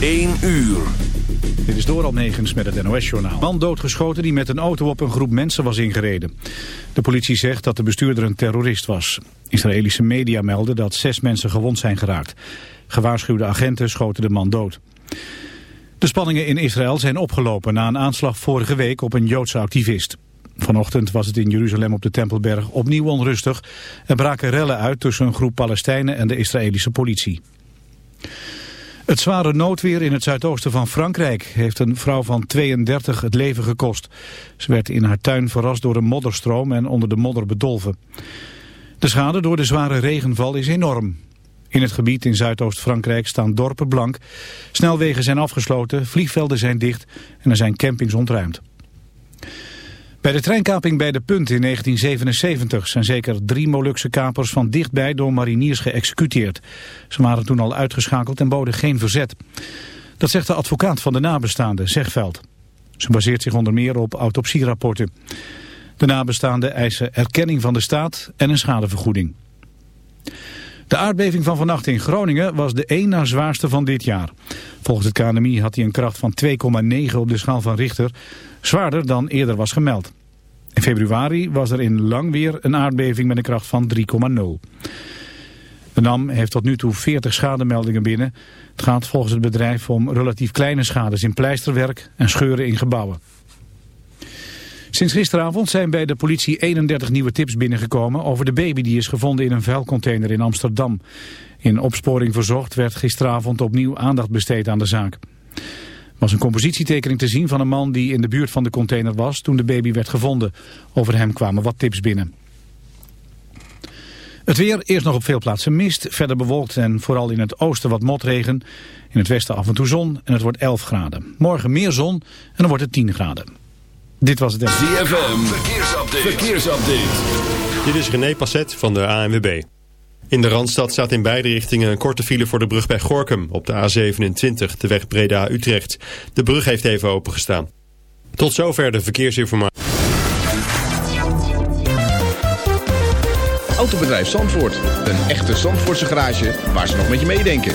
1 uur. Dit is door Negens met het NOS-journaal. Man doodgeschoten die met een auto op een groep mensen was ingereden. De politie zegt dat de bestuurder een terrorist was. Israëlische media melden dat zes mensen gewond zijn geraakt. Gewaarschuwde agenten schoten de man dood. De spanningen in Israël zijn opgelopen na een aanslag vorige week op een Joodse activist. Vanochtend was het in Jeruzalem op de Tempelberg opnieuw onrustig. Er braken rellen uit tussen een groep Palestijnen en de Israëlische politie. Het zware noodweer in het zuidoosten van Frankrijk heeft een vrouw van 32 het leven gekost. Ze werd in haar tuin verrast door een modderstroom en onder de modder bedolven. De schade door de zware regenval is enorm. In het gebied in Zuidoost-Frankrijk staan dorpen blank. Snelwegen zijn afgesloten, vliegvelden zijn dicht en er zijn campings ontruimd. Bij de treinkaping bij De Punt in 1977 zijn zeker drie Molukse kapers van dichtbij door mariniers geëxecuteerd. Ze waren toen al uitgeschakeld en boden geen verzet. Dat zegt de advocaat van de nabestaanden, Zegveld. Ze baseert zich onder meer op autopsierapporten. De nabestaanden eisen erkenning van de staat en een schadevergoeding. De aardbeving van vannacht in Groningen was de één na zwaarste van dit jaar. Volgens het KNMI had hij een kracht van 2,9 op de schaal van Richter, zwaarder dan eerder was gemeld. In februari was er in lang weer een aardbeving met een kracht van 3,0. De NAM heeft tot nu toe 40 schademeldingen binnen. Het gaat volgens het bedrijf om relatief kleine schades in pleisterwerk en scheuren in gebouwen. Sinds gisteravond zijn bij de politie 31 nieuwe tips binnengekomen over de baby die is gevonden in een vuilcontainer in Amsterdam. In opsporing verzocht werd gisteravond opnieuw aandacht besteed aan de zaak. Er was een compositietekening te zien van een man die in de buurt van de container was toen de baby werd gevonden. Over hem kwamen wat tips binnen. Het weer, eerst nog op veel plaatsen mist, verder bewolkt en vooral in het oosten wat motregen. In het westen af en toe zon en het wordt 11 graden. Morgen meer zon en dan wordt het 10 graden. Dit was het... ZFM, verkeersupdate. verkeersupdate. Dit is René Passet van de ANWB. In de Randstad staat in beide richtingen een korte file voor de brug bij Gorkum op de A27, de weg Breda-Utrecht. De brug heeft even opengestaan. Tot zover de verkeersinformatie. Autobedrijf Zandvoort, een echte Zandvoortse garage waar ze nog met je meedenken.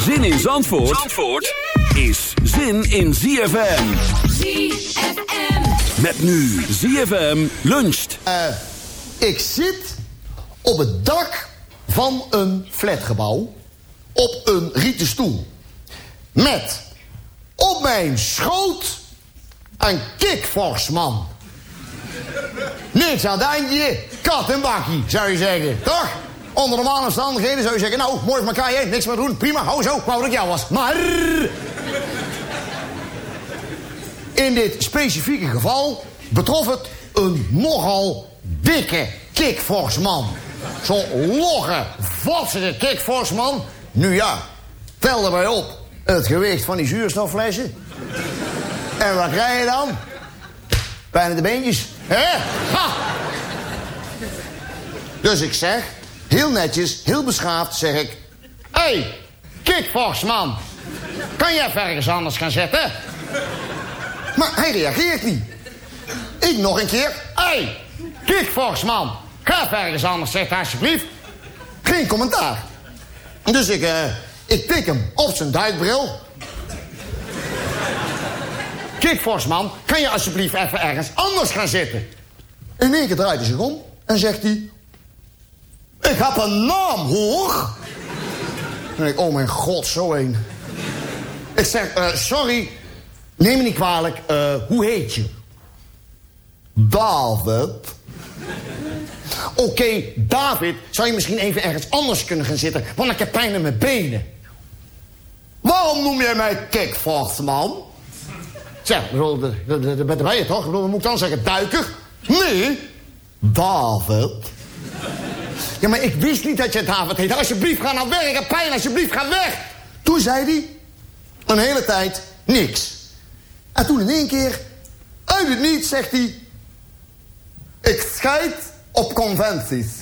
Zin in Zandvoort, Zandvoort is zin in ZFM. ZFM. Met nu ZFM luncht. Ik zit op het dak van een flatgebouw op een rieten stoel. Met op mijn schoot een kikvorsman. Niks aan het eindje, kat en bakkie, zou je zeggen. Toch? Onder normale omstandigheden zou je zeggen... nou, mooi voor elkaar, hè? niks meer doen, prima, hou zo, wou dat ik jou was. Maar... In dit specifieke geval betrof het een nogal dikke kikvorsman. Zo'n logge, vatsige kikvorsman. Nu ja, tel erbij op het gewicht van die zuurstofflessen. En wat krijg je dan? Bijna de beentjes. Hè? Ha! Dus ik zeg, heel netjes, heel beschaafd, zeg ik... Hé, hey, kikvorsman. Kan jij ergens anders gaan zitten? Maar hij reageert niet. Ik nog een keer. Hé, hey, Kikvox, man. Ga ergens anders zitten, alsjeblieft. Geen commentaar. Dus ik, eh, ik tik hem op zijn duikbril. Kikvox, man, kan je alsjeblieft even ergens anders gaan zitten? In één keer draait hij zich om en zegt hij... Ik heb een naam, hoor. En ik, oh mijn god, zo een. Ik zeg, eh, sorry, neem me niet kwalijk, eh, hoe heet je? David. Oké, David, zou je misschien even ergens anders kunnen gaan zitten? Want ik heb pijn in mijn benen. Waarom noem jij mij Kikvox, man? Zeg, daar ben je toch? Ik bedoel, moet ik dan zeggen? Duiker? Nee, David. Ja, maar ik wist niet dat je David heet. Alsjeblieft, ga naar werk. Pijn, alsjeblieft, ga weg. Toen zei hij een hele tijd niks. En toen in één keer, uit het niets, zegt hij... Ik scheid op conventies.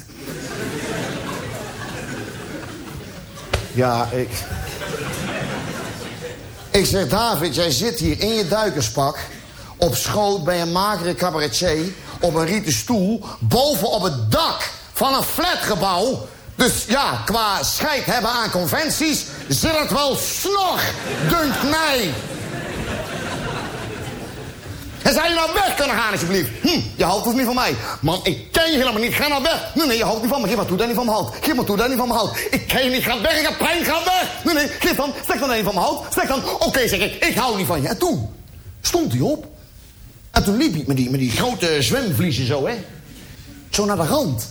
Ja, ik... Ik zeg, David, jij zit hier in je duikerspak... op schoot bij een magere cabaretier... op een rieten stoel... boven op het dak van een flatgebouw... Dus ja, qua scheid hebben aan conventies... zit het wel snor, dunkt mij. En zou je nou weg kunnen gaan, alsjeblieft? Hm, je houdt dus niet van mij. Man, ik ken je helemaal niet. Ga nou weg. Nee, nee, je houdt niet van me. Geef maar toe dat je niet van me houdt. Geef maar toe dat je niet van me houdt. Ik ken je niet. Ga weg. Ik heb pijn. Ga weg. Nee, nee. Geef dan. Stek dan je van me houdt. Stek dan. Oké, zeg ik. Ik hou niet van je. En toen stond hij op. En toen liep hij met die, met die grote zwemvliezen zo, hè. Zo naar de rand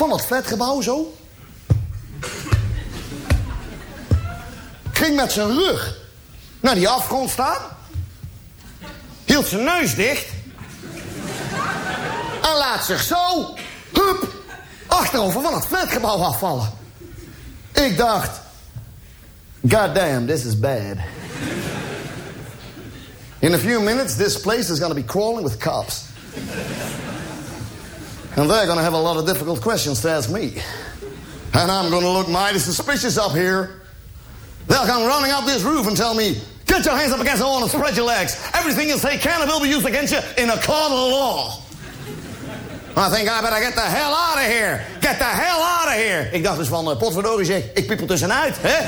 van dat flatgebouw, zo. Ging met zijn rug naar die afgrond staan hield zijn neus dicht. En laat zich zo, hup, achterover van het flatgebouw afvallen. Ik dacht, god damn, this is bad. In a few minutes, this place is going to be crawling with cops. And they're going to have a lot of difficult questions to ask me. And I'm going to look mighty suspicious up here. They'll come running up this roof and tell me, Get your hands up against the wall and spread your legs. Everything you say can and will be used against you in a court of law. I think I better get the hell out of here. Get the hell out of here. Ik dacht dus van, uh, potverdorie zeg, ik piep er tussenuit. Hè?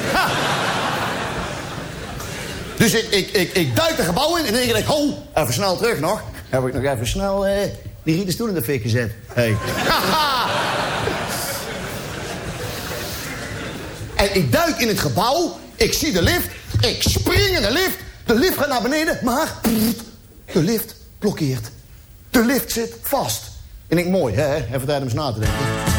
Dus ik, ik, ik, ik duik de gebouw in en denk ik, ho, even snel terug nog. Heb ik nog even snel uh, die rieten stoel in de fik gezet. Hey. en ik duik in het gebouw, ik zie de lift, ik spring in de lift. De lift gaat naar beneden, maar de lift blokkeert. De lift zit vast. En ik mooi, hè? Even tijd om eens na te denken.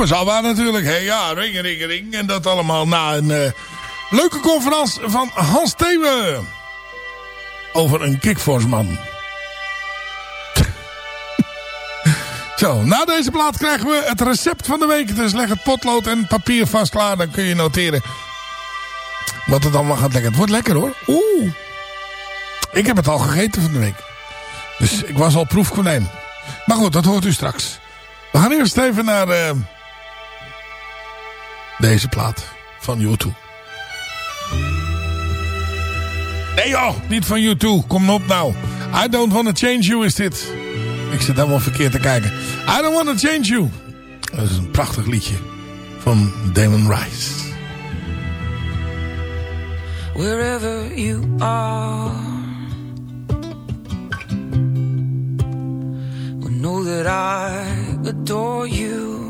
Was Abba natuurlijk. Hè? Ja, ring, ring, ring. En dat allemaal na een eh, leuke conferentie van Hans Thewe. Over een kickforce-man. Zo, na deze plaat krijgen we het recept van de week. Dus leg het potlood en papier vast klaar. Dan kun je noteren wat het allemaal gaat lekker. Het wordt lekker hoor. Oeh. Ik heb het al gegeten van de week. Dus ik was al proefkonijn. Maar goed, dat hoort u straks. We gaan eerst even naar eh, deze plaat van U2. Nee joh, niet van U2. Kom op nou. I don't wanna change you is dit. Ik zit helemaal verkeerd te kijken. I don't wanna change you. Dat is een prachtig liedje van Damon Rice. wherever you are. Well, know that I adore you.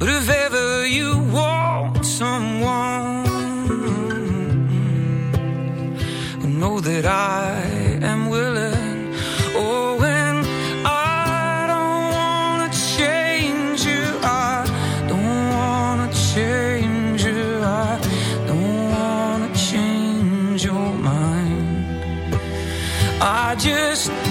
but if ever you want someone, know that I am willing. Oh, and I don't wanna change you. I don't wanna change you. I don't wanna change your mind. I just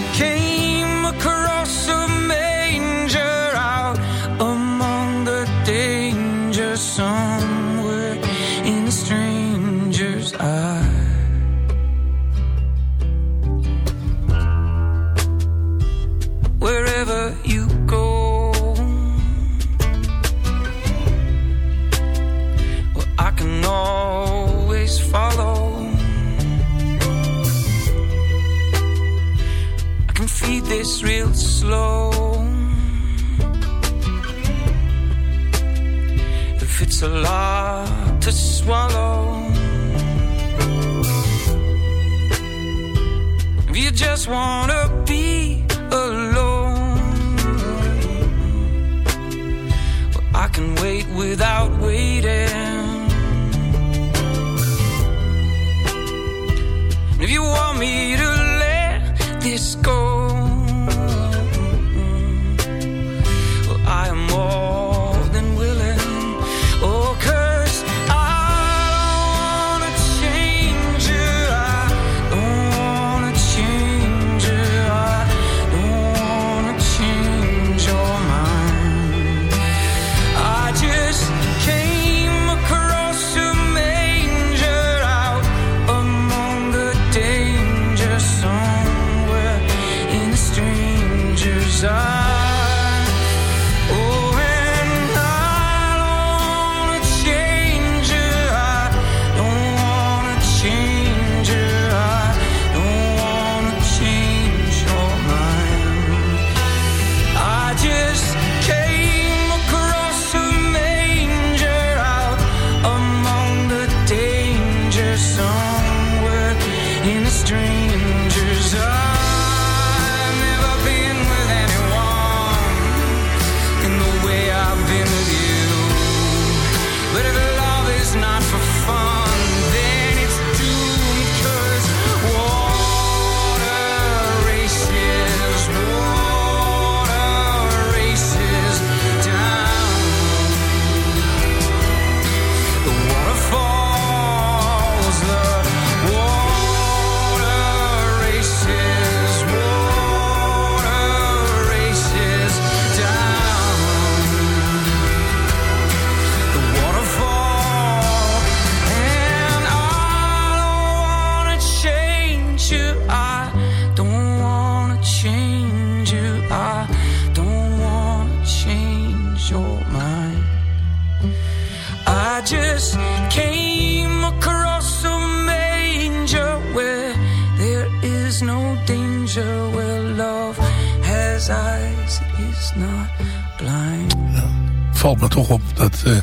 valt me toch op dat eh,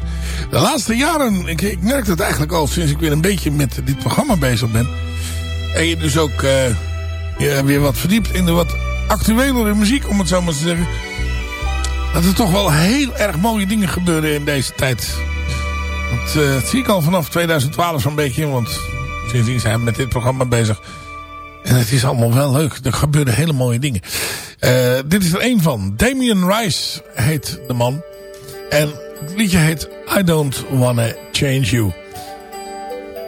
de laatste jaren... Ik, ik merk dat eigenlijk al sinds ik weer een beetje met dit programma bezig ben. En je dus ook je weer wat verdiept in de wat actuelere muziek, om het zo maar te zeggen. Dat er toch wel heel erg mooie dingen gebeuren in deze tijd. Dat, eh, dat zie ik al vanaf 2012 zo'n beetje. Want sindsdien zijn we met dit programma bezig. En het is allemaal wel leuk. Er gebeuren hele mooie dingen. Dit is er één van. Damien Rice heet de man. En het liedje heet I Don't Wanna Change You.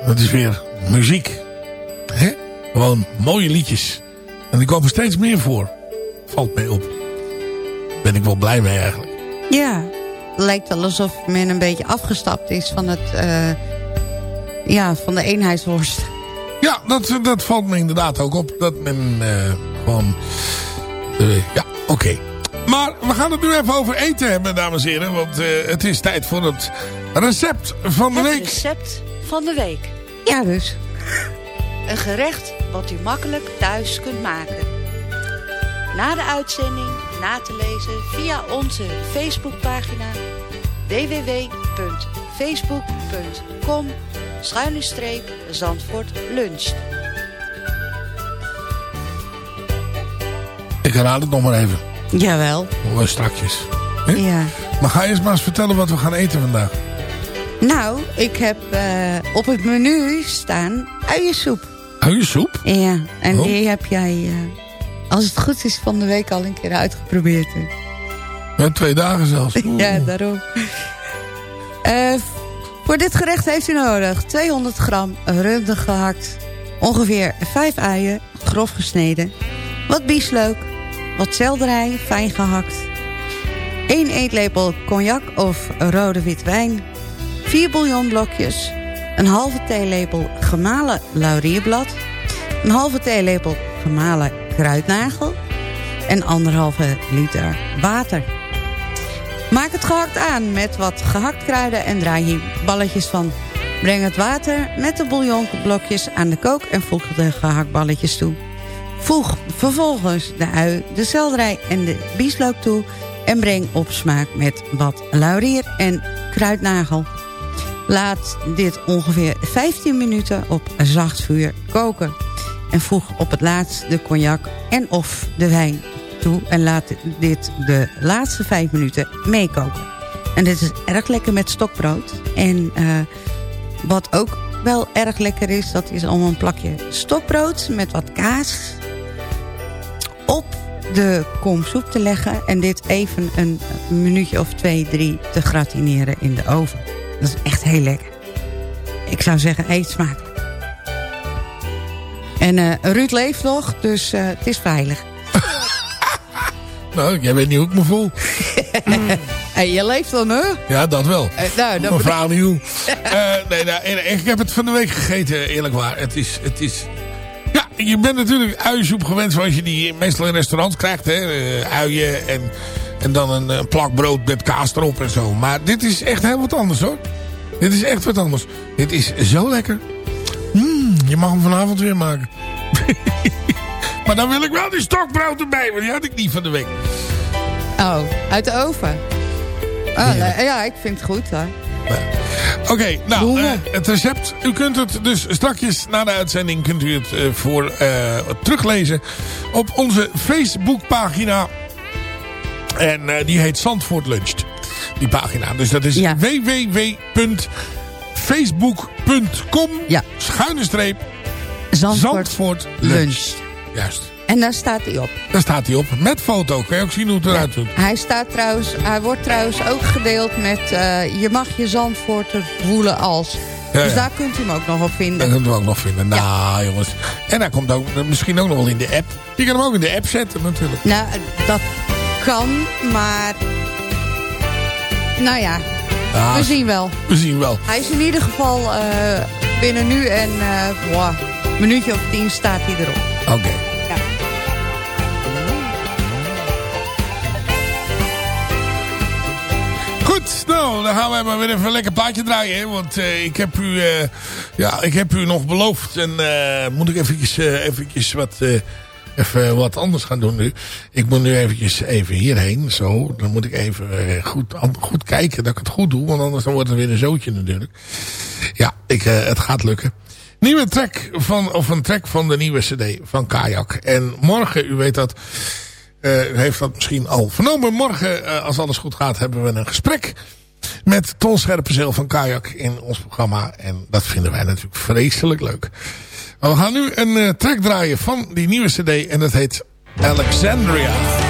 Dat is weer muziek. Hè? Gewoon mooie liedjes. En die komen steeds meer voor. Valt mij op. Ben ik wel blij mee eigenlijk. Ja, lijkt wel alsof men een beetje afgestapt is van het... eh, ja, van de eenheidsworst. Ja, dat, dat valt me inderdaad ook op. Dat men eh, gewoon... eh, ja, oké. Maar we gaan het nu even over eten hebben, dames en heren. Want eh, het is tijd voor het recept van de Het week. recept van de week. Ja, dus. Een gerecht wat u makkelijk thuis kunt maken. Na de uitzending na te lezen via onze Facebookpagina www.facebook.com schuine Zandvoort luncht. Ik herhaal het nog maar even. Jawel. Strakjes. Ja. Maar ga eerst maar eens vertellen wat we gaan eten vandaag. Nou, ik heb eh, op het menu staan uiensoep. Uiensoep? Ja, en Oh. die heb jij, eh, als het goed is, van de week al een keer uitgeprobeerd. hè. Ja, twee dagen zelfs. Oeh. Ja, daarom. Eh, voor dit gerecht heeft u nodig 200 gram runde gehakt. Ongeveer 5 uien, grof gesneden. Wat bieslook. Wat selderij, fijn gehakt. 1 eetlepel cognac of rode wit wijn. 4 bouillonblokjes. Een halve theelepel gemalen laurierblad. Een halve theelepel gemalen kruidnagel. En anderhalve liter water. Maak het gehakt aan met wat gehakt kruiden en draai hier balletjes van. Breng het water met de bouillonblokjes aan de kook en voeg de gehaktballetjes toe. Voeg vervolgens de ui, de selderij en de bieslook toe... en breng op smaak met wat laurier en kruidnagel. Laat dit ongeveer 15 minuten op zacht vuur koken. En voeg op het laatst de cognac en of de wijn toe... en laat dit de laatste 5 minuten meekoken. En dit is erg lekker met stokbrood. En eh, wat ook wel erg lekker is... dat is om een plakje stokbrood met wat kaas... de kom soep te leggen... en dit even een minuutje of twee, drie te gratineren in de oven. Dat is echt heel lekker. Ik zou zeggen, eet smakelijk. En eh, Ruud leeft nog, dus eh, het is veilig. Nou, jij weet niet hoe ik me voel. Hey, je leeft dan, hè? Ja, dat wel. Eh, nou, dan Mevrouw Nieuw. Nee, nou, en- ik heb het van de week gegeten, eerlijk waar. Het is... Het is je bent natuurlijk uiensoep gewend zoals je die meestal in restaurants krijgt. Hè? Eh, uien en, en dan een, plak brood met kaas erop en zo. Maar dit is echt heel wat anders hoor. Dit is echt wat anders. Dit is zo lekker. Mm, je mag hem vanavond weer maken. maar dan wil ik wel die stokbrood erbij. Want die had ik niet van de week. Oh, uit de oven. Oh, nee, ja, ik vind het goed hoor. Oké, nou, eh, het recept. U kunt het dus strakjes na de uitzending kunt u het eh, voor eh, teruglezen op onze Facebookpagina. En die heet Zandvoort Luncht. Die pagina. Dus dat is Ja. www.facebook.com Ja. schuine streep Zandvoort, Zandvoort. Juist. En daar staat hij op. Daar staat hij op. Met foto. Kan je ook zien hoe het eruit ziet. Hij staat trouwens, hij wordt trouwens ook gedeeld met eh, je mag je Zandvoorter voelen als. Ja, dus ja. daar kunt u hem ook nog op Dat vinden. kunnen we ook nog vinden. Nou, jongens. En hij komt ook misschien ook nog wel in de app. Je kan hem ook in de app zetten natuurlijk. Nou, dat kan, maar... Nou ja, we zien wel. We zien wel. Hij is in ieder geval eh, binnen nu en eh wow, een minuutje of tien staat hij erop. Oké. Nou, dan gaan wij maar weer even een lekker plaatje draaien. Want eh, ik, heb u, eh, ja, ik heb u nog beloofd. En eh, moet ik eventjes, eventjes wat, even wat anders gaan doen nu. Ik moet nu eventjes even hierheen. Zo, dan moet ik even goed, goed kijken dat ik het goed doe. Want anders dan wordt het weer een zootje natuurlijk. Ja, ik, het gaat lukken. Nieuwe track van, of een track van de nieuwe cd van Kajak. En morgen, u weet dat, u heeft dat misschien al vernomen. Morgen, eh, als alles goed gaat, hebben we een gesprek met Ton Scherpenzeel van Kajak in ons programma. En dat vinden wij natuurlijk vreselijk leuk. Maar we gaan nu een eh, track draaien van die nieuwe cd en dat heet. Alexandria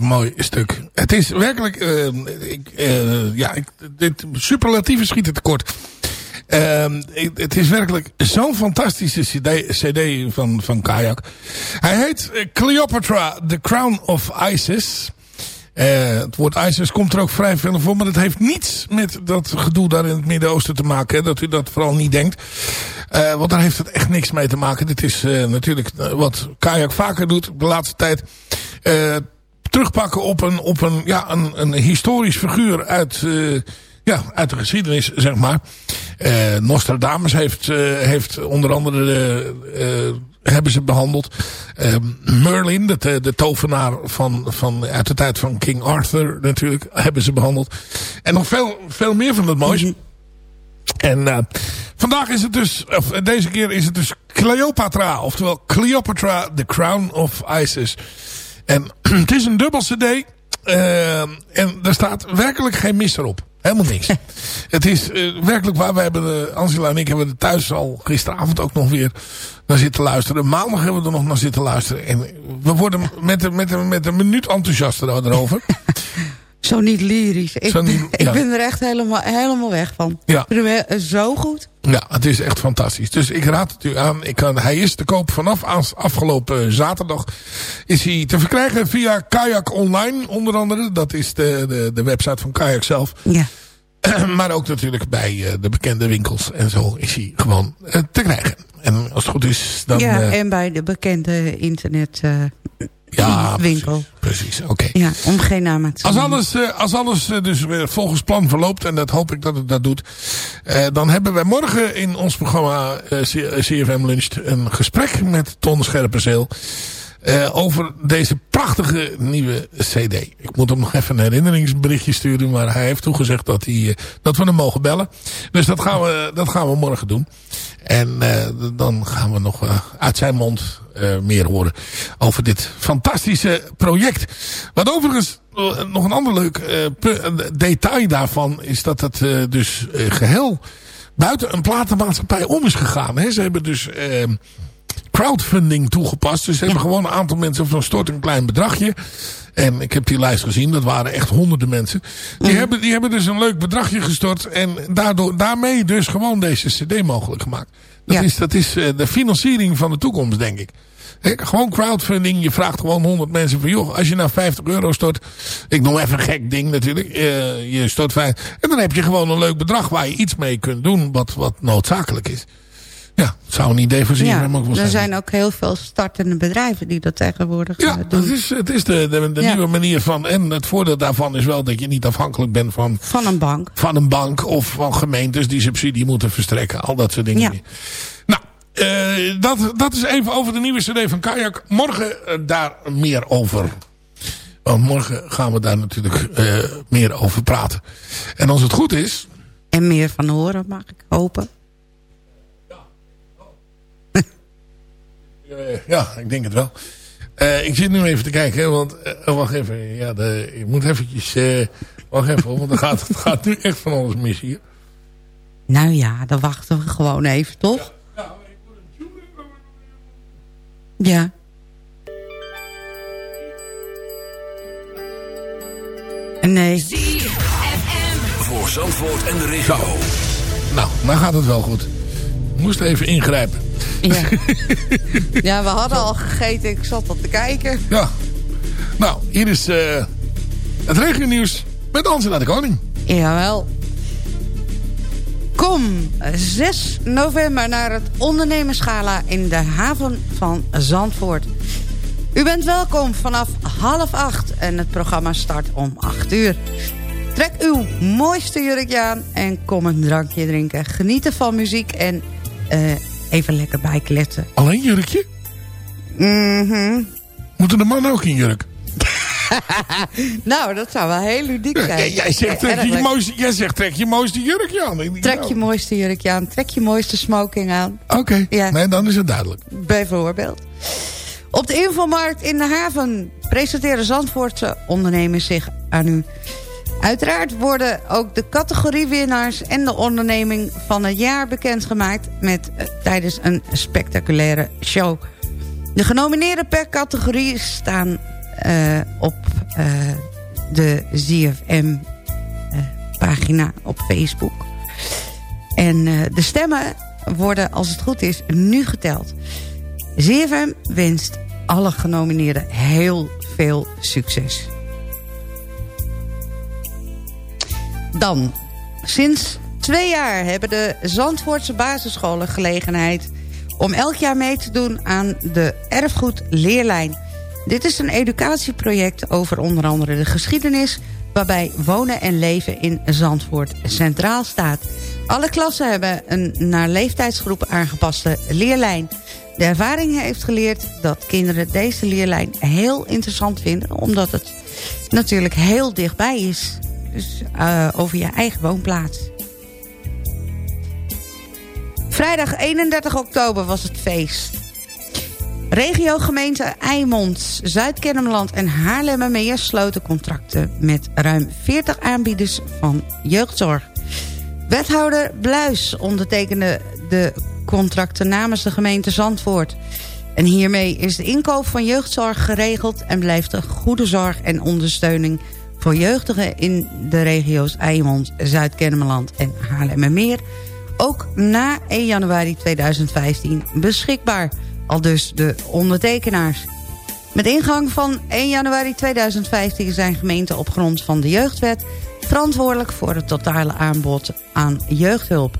mooi stuk. Het is werkelijk... eh, ik, eh, ja, ik, dit superlatieve schieten tekort. Ehm, ik- het is werkelijk zo'n fantastische cd, cd van, van Kayak. Hij heet Cleopatra, The Crown of Isis. Eh, het woord ISIS komt er ook vrij veel voor. Maar het heeft niets met dat gedoe daar in het Midden-Oosten te maken. Hè, dat u dat vooral niet denkt. Eh, want daar heeft het echt niks mee te maken. Dit is natuurlijk wat Kayak vaker doet de laatste tijd. Terugpakken op een, op een, ja, een, een historisch figuur uit, eh, ja, uit de geschiedenis, zeg maar. Eh, Nostradamus heeft, eh, heeft onder andere hebben ze behandeld. Eh, Merlin, de, de, tovenaar van, van, uit de tijd van King Arthur natuurlijk, hebben ze behandeld. En nog veel, veel meer van dat moois. En uh, vandaag is het dus, of deze keer is het dus Cleopatra. Oftewel Cleopatra, the Crown of Isis. En het is een dubbel cd. Uh, en er staat werkelijk geen mis erop. Helemaal niks. het is uh, werkelijk waar. We hebben, uh, Angela en ik hebben er thuis al gisteravond ook nog weer naar zitten luisteren. Maandag hebben we er nog naar zitten luisteren. En we worden met, met, met een minuut enthousiaster erover. Zo niet lyrisch. Ik, niet, ik ja. ben er echt helemaal, helemaal weg van. Ja. Zo goed. Ja, het is echt fantastisch. Dus ik raad het u aan. Ik kan, hij is te koop vanaf afgelopen zaterdag. Is hij te verkrijgen via Kayak Online onder andere. Dat is de, de, de website van Kayak zelf. Ja. maar ook natuurlijk bij eh, de bekende winkels. En zo is hij gewoon eh, te krijgen. En als het goed is dan... ja, eh, en bij de bekende internet eh, ja, winkel. precies. Oké. Ja, om geen naam te Als alles, eh, als alles eh, dus weer volgens plan verloopt, en dat hoop ik dat het dat doet, eh, dan hebben wij morgen in ons programma eh, eh, CFM Lunch een gesprek met Ton Scherpenzeel. Eh, over deze prachtige nieuwe cd. Ik moet hem nog even een herinneringsberichtje sturen, maar hij heeft toegezegd dat, hij, eh, dat we hem mogen bellen. Dus dat gaan we, dat gaan we morgen doen. En eh, dan gaan we nog uit zijn mond meer horen over dit fantastische project. Wat overigens nog een ander leuk detail daarvan is dat het dus eh, geheel buiten een platenmaatschappij om is gegaan. Hè? Ze hebben dus eh, crowdfunding toegepast. Dus ze hebben gewoon een aantal mensen van stort een klein bedragje. En ik heb die lijst gezien. Dat waren echt honderden mensen. Die, hebben, die hebben dus een leuk bedragje gestort. En daardoor, daarmee dus gewoon deze cd mogelijk gemaakt. Dat Ja. is, dat is eh, de financiering van de toekomst, denk ik. Hè, Gewoon crowdfunding. Je vraagt gewoon 100 mensen van... joh, als je nou 50 euro stort... ik noem even een gek ding natuurlijk. eh, je stort 5... en dan heb je gewoon een leuk bedrag... waar je iets mee kunt doen wat, wat noodzakelijk is. Ja, het zou een idee voor Ja, ZFM ook wel er zijn. zijn ook heel veel startende bedrijven die dat tegenwoordig Ja, eh, doen. is, het is de, de, de Ja. nieuwe manier van... en het voordeel daarvan is wel dat je niet afhankelijk bent van... Van een bank. van een bank of van gemeentes die subsidie moeten verstrekken. Al dat soort dingen. Ja. Nou, eh, dat, dat is even over de nieuwe cd van Kayak. Morgen eh, daar meer over. Want morgen gaan we daar natuurlijk meer over praten. En als het goed is... En meer van horen, mag ik hopen. Ja, ik denk het wel. Eh, ik zit nu even te kijken, hè, want... eh, oh, wacht even, ja, de, ik moet eventjes... eh, wacht even, want er gaat, het gaat nu echt van alles mis hier. Nou ja, dan wachten we gewoon even, toch? Ja. Nee. ZFM. Voor voor Zandvoort en de regio. Nou, nou gaat het wel goed. Moest even ingrijpen. Ja. ja, we hadden al gegeten. Ik zat al te kijken. Ja. Nou, hier is eh, het regionieuws met Angela de Koning. Jawel. Kom 6 november naar het ondernemerschala in de haven van Zandvoort. U bent welkom vanaf half acht en het programma start om 8 uur. Trek uw mooiste jurkje aan en kom een drankje drinken. Genieten van muziek en eh, even lekker bijkletsen. Alleen jurkje? Mhm. Moeten de mannen ook in jurk? nou, dat zou wel heel ludiek zijn. Jij, jij zegt, trek je mooiste, jij zegt trek je mooiste jurkje aan. Trek nou, je mooiste jurkje aan, trek je mooiste smoking aan. Oké, Ja. nee, dan is het duidelijk. Bijvoorbeeld. Op de infomarkt in de haven presenteren Zandvoortse ondernemers zich aan u. Uiteraard worden ook de categoriewinnaars en de onderneming van het jaar bekendgemaakt... Met, eh, tijdens een spectaculaire show. De genomineerden per categorie staan eh, op eh, de ZFM-pagina op Facebook. En de stemmen worden, als het goed is, nu geteld. ZFM wenst alle genomineerden heel veel succes. Dan, sinds twee jaar hebben de Zandvoortse basisscholen gelegenheid... om elk jaar mee te doen aan de Erfgoed Leerlijn. Dit is een educatieproject over onder andere de geschiedenis... waarbij wonen en leven in Zandvoort centraal staat. Alle klassen hebben een naar leeftijdsgroep aangepaste leerlijn. De ervaring heeft geleerd dat kinderen deze leerlijn heel interessant vinden... omdat het natuurlijk heel dichtbij is. Dus eh, over je eigen woonplaats. Vrijdag 31 oktober was het feest. Regiogemeenten Eimond, Zuid-Kennemerland en Haarlemmermeer sloten contracten met ruim 40 aanbieders van jeugdzorg. Wethouder Bluis ondertekende de contracten namens de gemeente Zandvoort. En hiermee is de inkoop van jeugdzorg geregeld... en blijft er goede zorg en ondersteuning voor jeugdigen in de regio's Eimond, Zuid-Kennemerland en Haarlemmermeer... ook na 1 januari 2015 beschikbaar, al dus de ondertekenaars. Met ingang van 1 januari 2015 zijn gemeenten op grond van de jeugdwet... verantwoordelijk voor het totale aanbod aan jeugdhulp.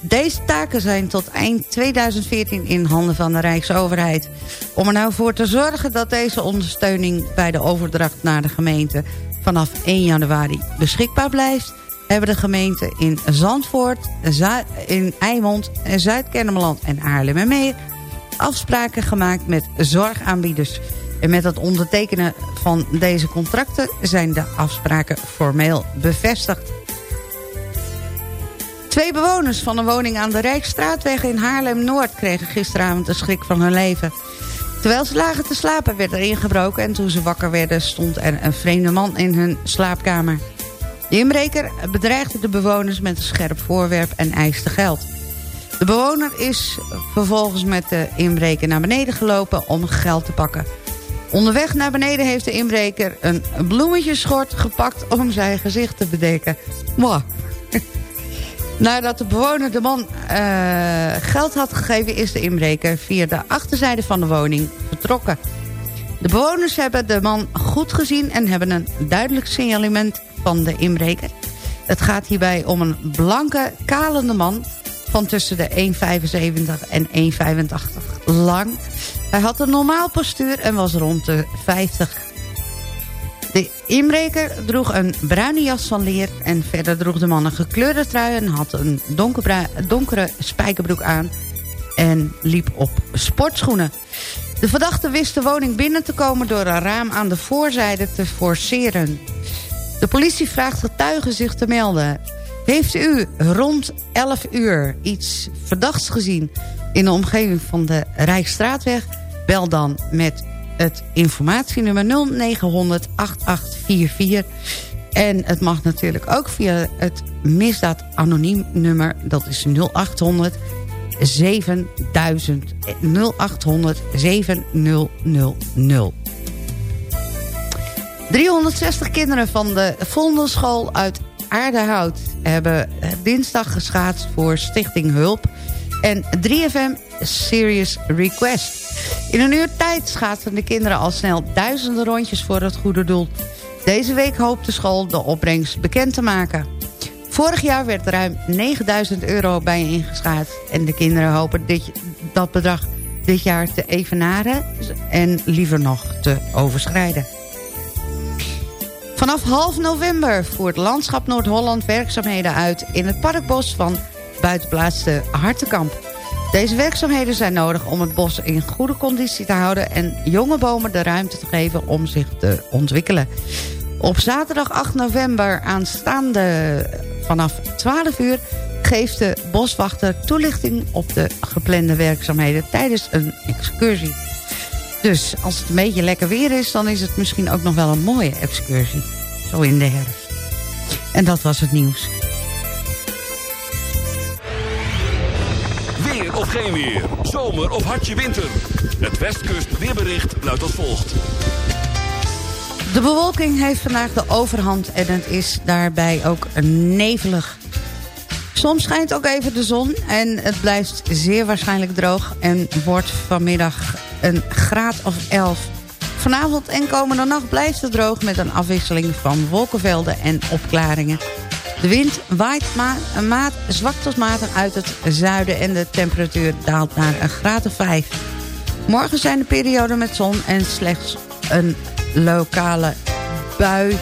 Deze taken zijn tot eind 2014 in handen van de Rijksoverheid. Om er nou voor te zorgen dat deze ondersteuning bij de overdracht naar de gemeente vanaf 1 januari beschikbaar blijft... hebben de gemeenten in Zandvoort, Zu- in Eimond, Zuid-Kennemerland en Haarlemmermeer... afspraken gemaakt met zorgaanbieders. En met het ondertekenen van deze contracten zijn de afspraken formeel bevestigd. Twee bewoners van een woning aan de Rijksstraatweg in Haarlem-Noord... kregen gisteravond de schrik van hun leven. Terwijl ze lagen te slapen werd er ingebroken... en toen ze wakker werden stond er een vreemde man in hun slaapkamer. De inbreker bedreigde de bewoners met een scherp voorwerp en eiste geld. De bewoner is vervolgens met de inbreker naar beneden gelopen om geld te pakken. Onderweg naar beneden heeft de inbreker een bloemetjeschort gepakt om zijn gezicht te bedekken. Mwah. Nadat de bewoner de man eh, geld had gegeven... is de inbreker via de achterzijde van de woning vertrokken. De bewoners hebben de man goed gezien... en hebben een duidelijk signalement van de inbreker. Het gaat hierbij om een blanke, kalende man... van tussen de 1,75 en 1,85 lang. Hij had een normaal postuur en was rond de 50 inbreker droeg een bruine jas van leer... en verder droeg de man een gekleurde trui... en had een donkere spijkerbroek aan... en liep op sportschoenen. De verdachte wist de woning binnen te komen... door een raam aan de voorzijde te forceren. De politie vraagt getuigen zich te melden. Heeft u rond 11 uur iets verdachts gezien... in de omgeving van de Rijksstraatweg? Bel dan met het informatienummer 0900 8844. En het mag natuurlijk ook via het misdaad anoniem nummer. Dat is 0800 7000 0800 7000. 360 kinderen van de Vondelschool uit Aardehout hebben eh, dinsdag geschaatst voor Stichting Hulp... en 3FM Serious Request. In een uur tijd schaatsen de kinderen al snel duizenden rondjes voor het goede doel. Deze week hoopt de school de opbrengst bekend te maken. Vorig jaar werd ruim 9000 euro bij je en de kinderen hopen dit, dat bedrag dit jaar te evenaren... en liever nog te overschrijden. Vanaf half november voert Landschap Noord-Holland werkzaamheden uit... in het parkbos van buitenplaats de Hartenkamp. Deze werkzaamheden zijn nodig om het bos in goede conditie te houden... en jonge bomen de ruimte te geven om zich te ontwikkelen. Op zaterdag 8 november aanstaande vanaf 12 uur... geeft de boswachter toelichting op de geplande werkzaamheden... tijdens een excursie. Dus als het een beetje lekker weer is... dan is het misschien ook nog wel een mooie excursie. Zo in de herfst. En dat was het nieuws. Geen weer. Zomer of hartje winter. Het Westkust weerbericht luidt als volgt. De bewolking heeft vandaag de overhand en het is daarbij ook nevelig. Soms schijnt ook even de zon en het blijft zeer waarschijnlijk droog... en wordt vanmiddag een graad of 11. Vanavond en komende nacht blijft het droog met een afwisseling van wolkenvelden en opklaringen. De wind waait ma maat zwak tot matig uit het zuiden en de temperatuur daalt naar een graad of 5. Morgen zijn de perioden met zon en slechts een lokale bui.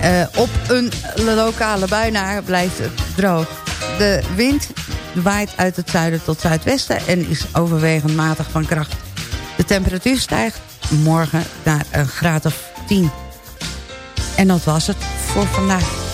Eh, op een lokale bui naar blijft het droog. De wind waait uit het zuiden tot zuidwesten en is overwegend matig van kracht. De temperatuur stijgt morgen naar een graad of 10. En dat was het voor vandaag.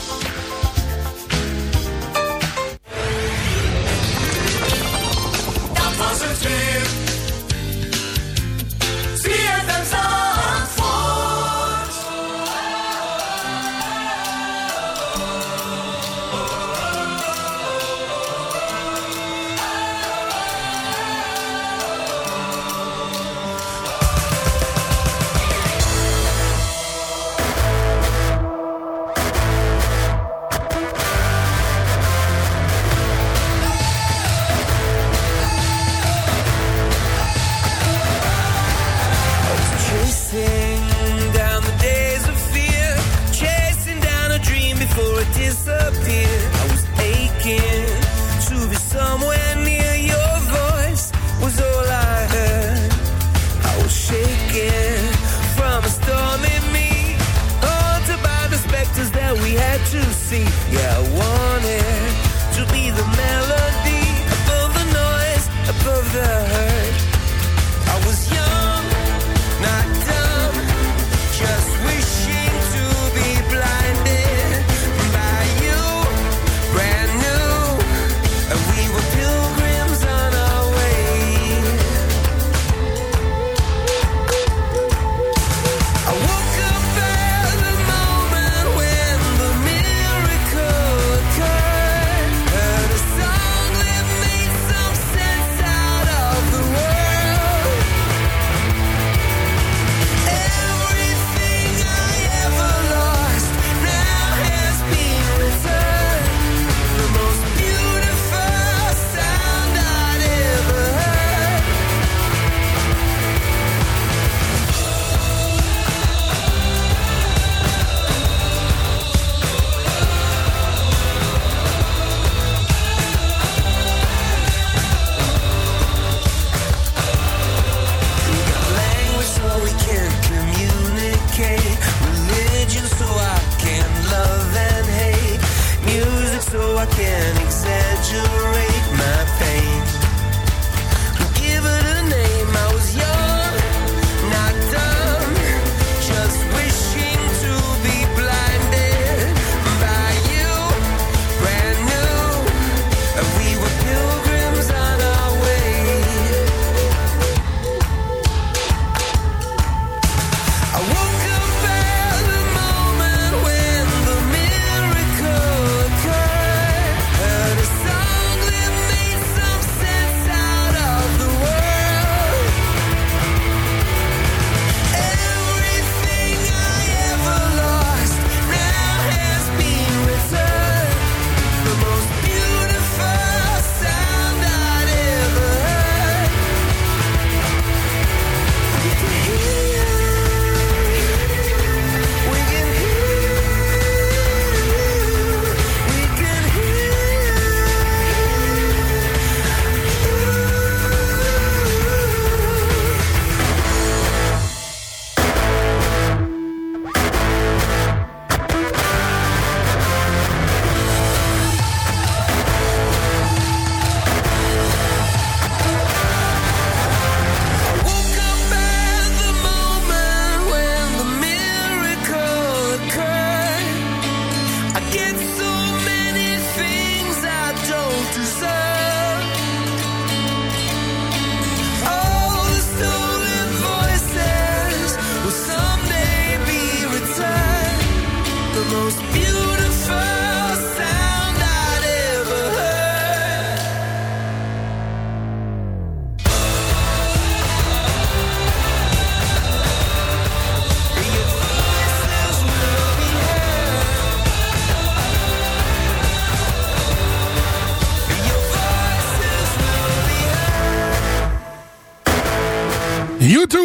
U2.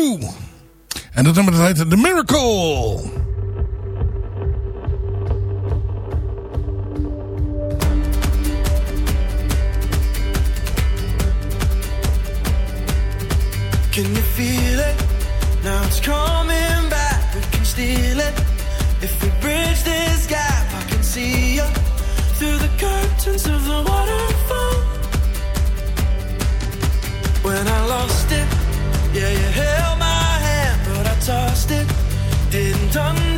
En dat nummer dat heet The Miracle. Can you feel it? Now it's coming back. We can steal it. If we bridge this gap, I can see you through the curtains of the waterfall. When I lost it, yeah, you held my hand, but I tossed it. Didn't understand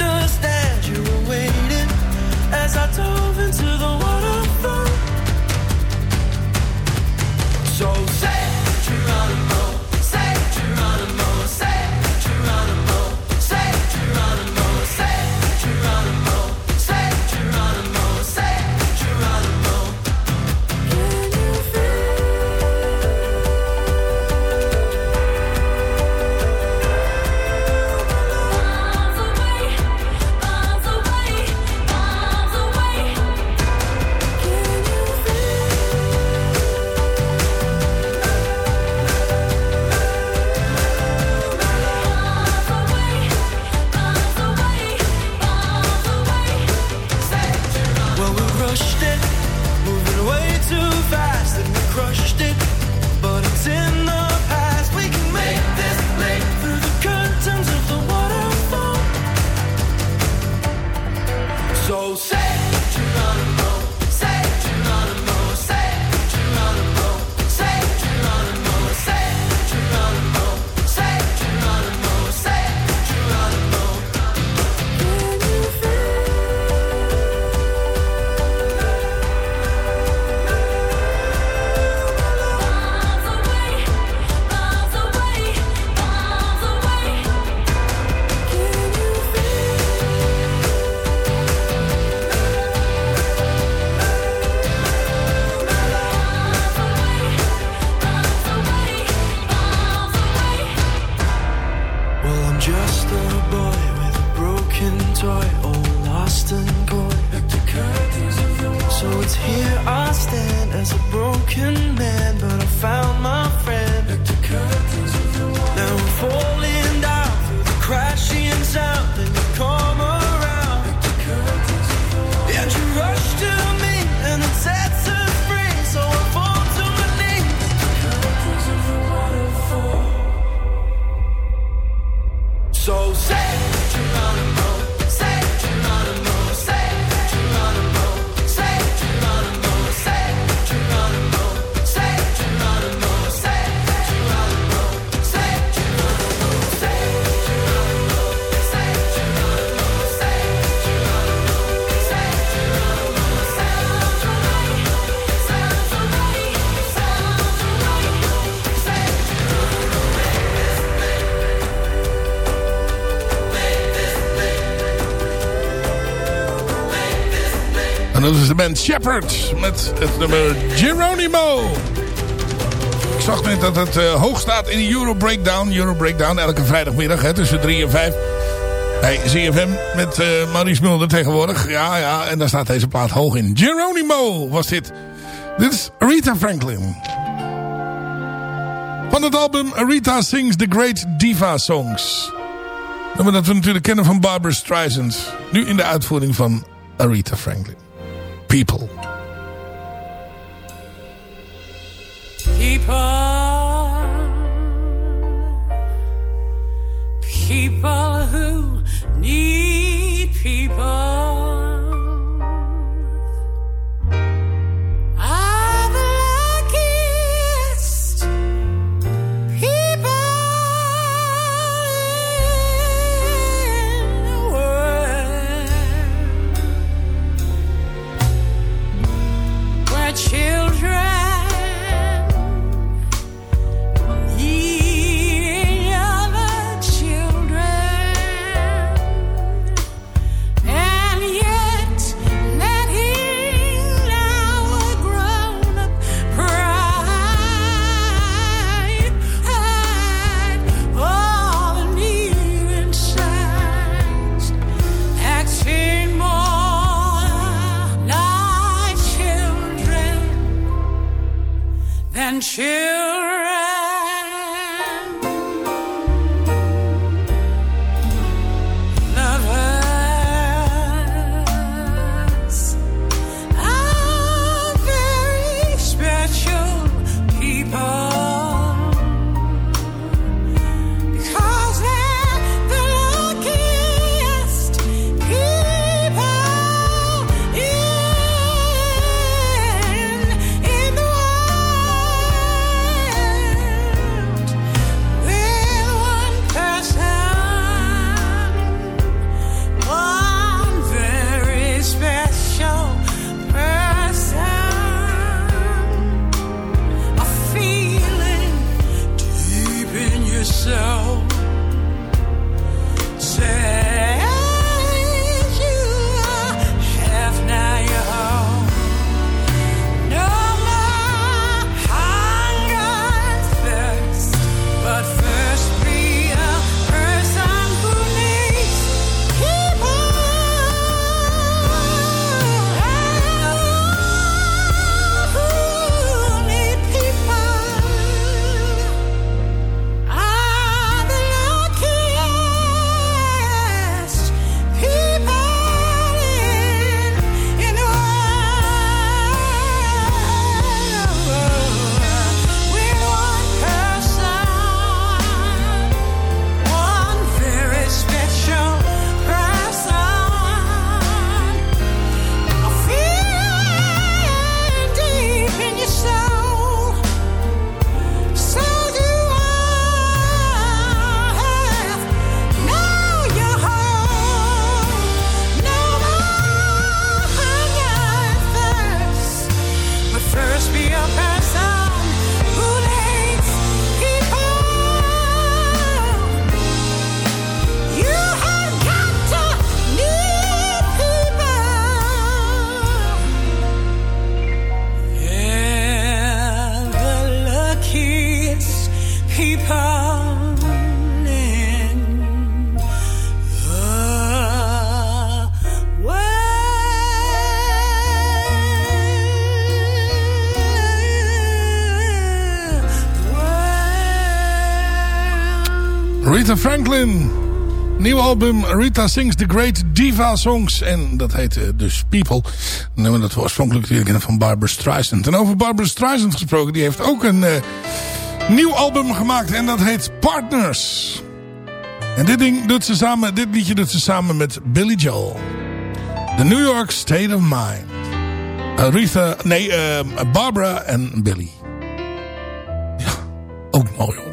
band Shepherd met het nummer Geronimo. Ik zag net dat het eh, hoog staat in Euro Breakdown. Euro Breakdown elke vrijdagmiddag hè, tussen 3 en 5. Bij ZFM met eh Maurice Mulder tegenwoordig. Ja, ja, en daar staat deze plaat hoog in. Geronimo was dit. Dit is Rita Franklin. Van het album Rita Sings the Great Diva Songs. Nummer dat we natuurlijk kennen van Barbara Streisand. Nu in de uitvoering van Aretha Franklin. People. People, people who need people Rita Franklin. Nieuw album Rita Sings the Great Diva Songs. En dat heet eh, dus People. Nummer dat we oorspronkelijk natuurlijk van Barbara Streisand. En over Barbara Streisand gesproken. Die heeft ook een eh, nieuw album gemaakt. En dat heet Partners. En dit, ding doet ze samen, dit liedje doet ze samen met Billy Joel. The New York State of Mind. Aretha, nee, eh, Barbara en Billy. Ja, ook mooi hoor.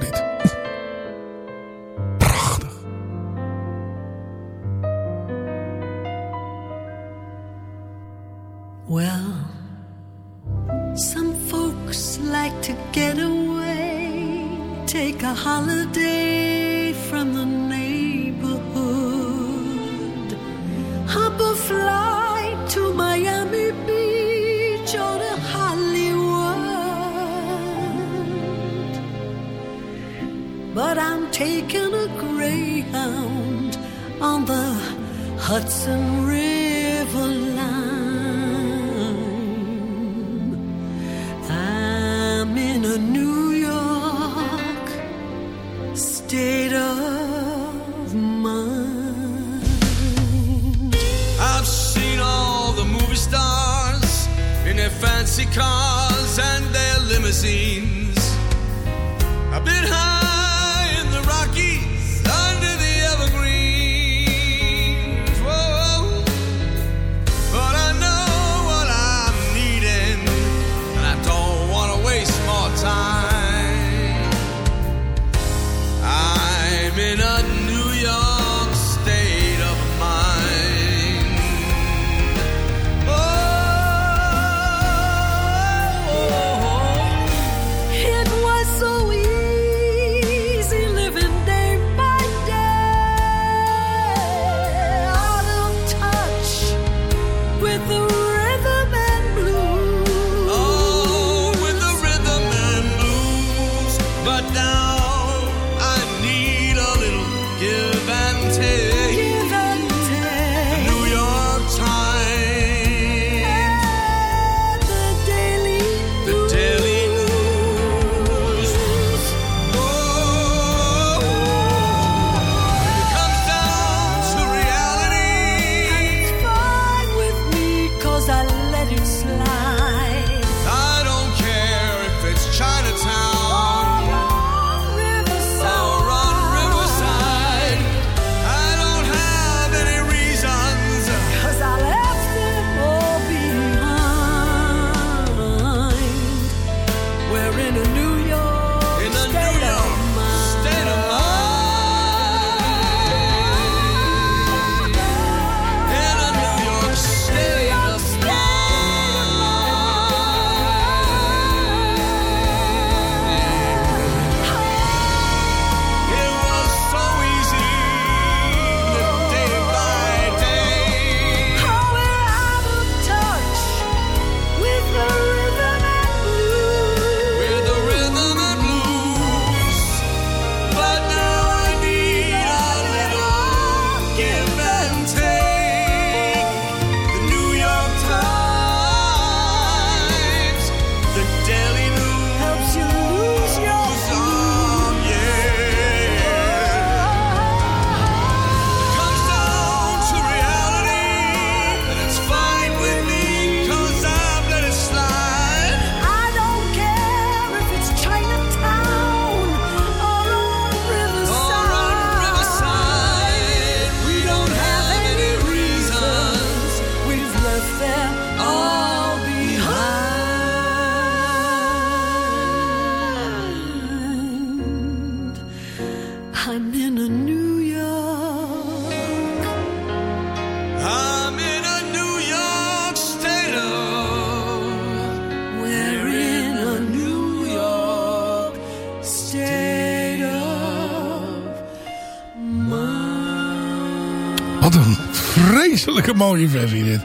Mooi, mooie versie dit.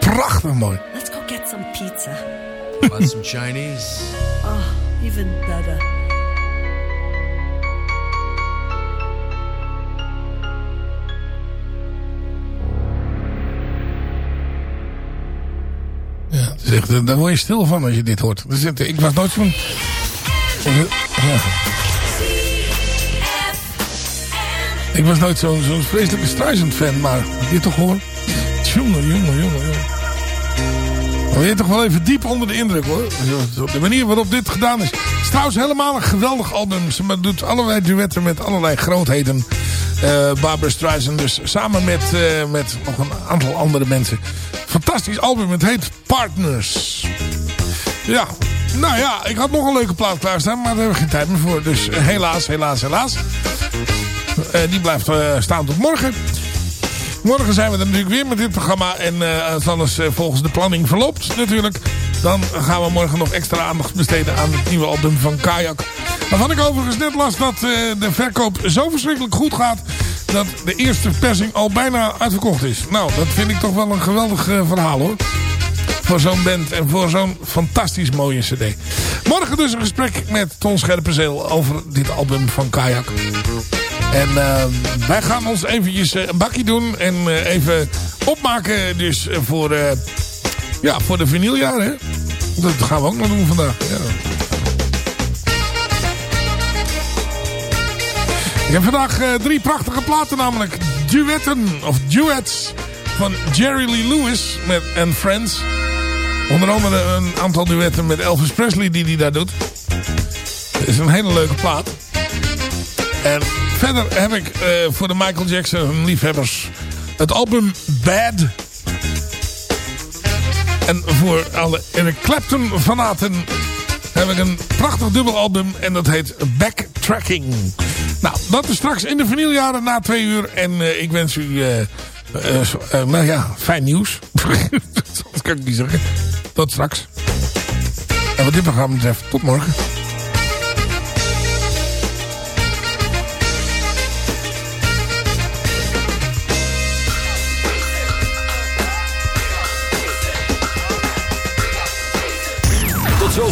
Prachtig mooi. Let's go get some pizza. Want some Chinese? Oh, even better. Ja, is echt, daar word je stil van als je dit hoort. Dus ik was nooit zo'n... Ja. Ik was nooit zo'n vreselijke Streisand-fan, maar dit toch hoor. Jongen, jongen, jongen, jongen. Ben je toch wel even diep onder de indruk hoor. De manier waarop dit gedaan is. Het is trouwens helemaal een geweldig album. Ze doet allerlei duetten met allerlei grootheden. Eh Barbara Streisand dus samen met, eh, met nog een aantal andere mensen. Fantastisch album. Het heet Partners. Ja, nou ja, ik had nog een leuke plaat klaarstaan. Maar daar hebben we geen tijd meer voor. Dus eh, helaas, helaas, helaas. Eh, die blijft eh, staan tot morgen. Morgen zijn we er natuurlijk weer met dit programma. En eh, als alles volgens de planning verloopt natuurlijk. Dan gaan we morgen nog extra aandacht besteden aan het nieuwe album van Kajak. Waarvan ik overigens net las dat de verkoop zo verschrikkelijk goed gaat. Dat de eerste persing al bijna uitverkocht is. Nou, dat vind ik toch wel een geweldig verhaal hoor. Voor zo'n band en voor zo'n fantastisch mooie cd. Morgen dus een gesprek met Ton Scherpenzeel over dit album van Kajak. En eh, wij gaan ons eventjes eh, een bakje doen. En eh, even opmaken dus voor, eh, ja, voor de vinyljaren. Hè? Dat gaan we ook nog doen vandaag. Ja. Ik heb vandaag drie prachtige platen namelijk. Duetten of duets van Jerry Lee Lewis met, en Friends. Onder andere een aantal duetten met Elvis Presley die hij daar doet. Het is een hele leuke plaat. En verder heb ik eh, voor de Michael Jackson liefhebbers het album Bad. En voor alle Eric Clapton fanaten heb ik een prachtig dubbelalbum en dat heet Backtracking. Nou, dat is straks in de vinyljaren na twee uur. En eh, ik wens u, eh, nou ja, fijn nieuws. dat kan ik niet zeggen. Tot straks. En wat dit programma betreft, tot morgen.